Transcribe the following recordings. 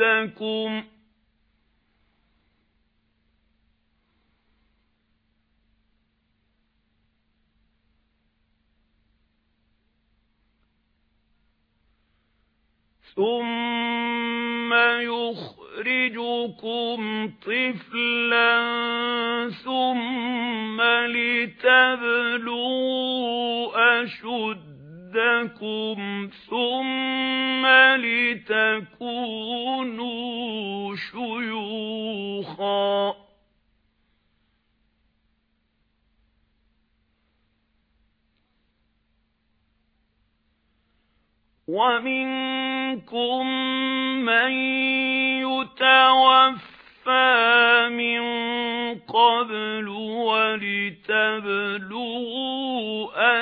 رَبَّكُمْ ثُمَّ يُخْرِجُكُمْ طِفْلًا ثُمَّ لِتَبْلُغُوا أَشُدَّكُمْ ثُمَّ لِتَكُونُوا شُيُوخًا. وَمِنكُم مَّن يُتَوَفَّى مِن قَبْلُ وَلِتَبْلُغُوا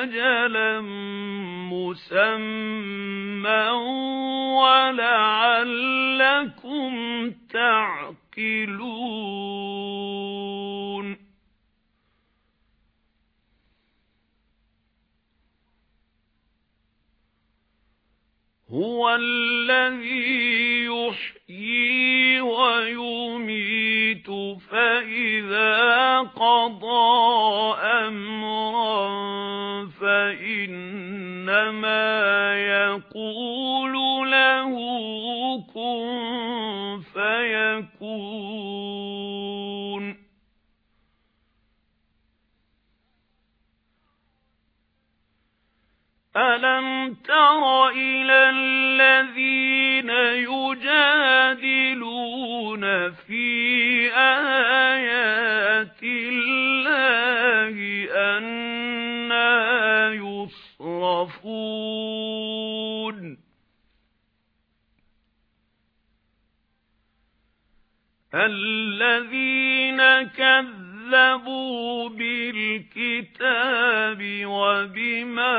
أَجَلًا مُّسَمًّى وَلَعَلَّكُمْ تَعْقِلُونَ هُوَ الَّذِي يُحْيِي وَيُمِيتُ فَإِذَا قَضَى تَرَ إِلَى الَّذِينَ يُجَادِلُونَ فِي آيَاتِ اللَّهِ أَنَّى يُصْرَفُونَ. الَّذِينَ كَذَّبُوا كَذَّبُوا بِالْكِتَابِ وَبِمَا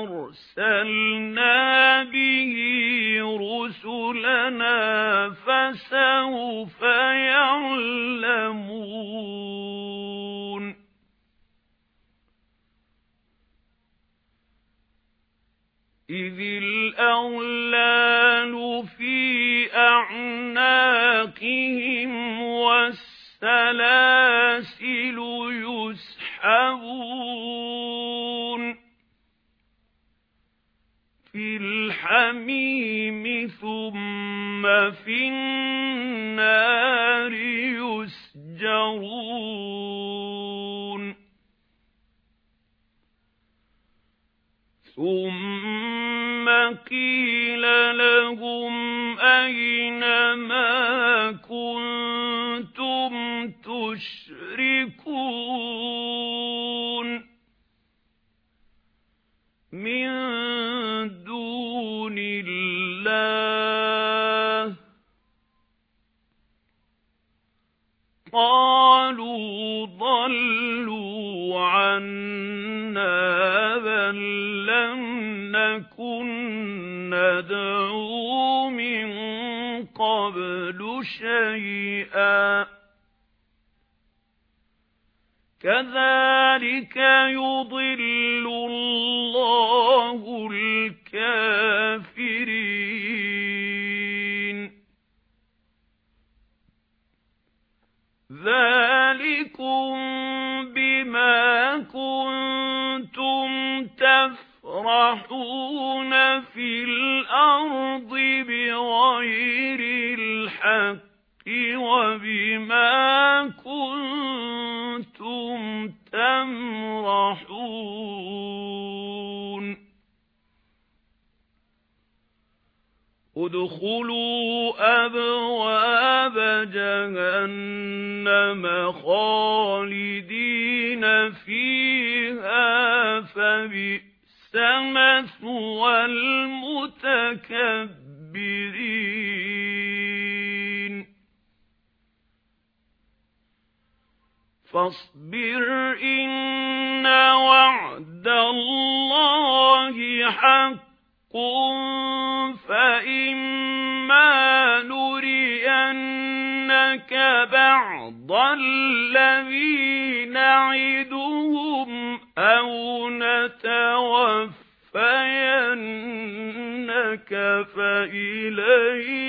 أَرْسَلْنَا بِهِ رُسُلَنَا فَسَوْفَ يَعْلَمُونَ إِذِ الْأَغْلَالُ فِي أَعْنَاقِهِمْ وَالسَّلَاسِلُ قِيلَ لَهُمْ أَيْنَ مَا كُنتُمْ تُشْرِكُونَ مِن دُونِ اللَّهِ قَالُوا ضَلُّوا عَنَّا بَل نَكُن نَّدْعُو مِن قَبْلُ شَيْئًا. كَذَلِكَ يُضِلُّ اللَّهُ تَفْرَحُونَ فِي الْأَرْضِ بِغَيْرِ الْحَقِّ وَبِمَا كُنتُمْ تَمْرَحُونَ ادْخُلُوا أَبْوَابَ جَهَنَّمَ خَالِدِينَ فِيهَا فَبِئْسَ مثوى المتكبرين فَاصْبِرْ إِنَّ وَعْدَ اللَّهِ حَقٌّ فَإِمَّا نُرِيَنَّكَ بَعْضَ الَّذِينَ نَعِدُهُمْ. أو نتوفينك فإلينا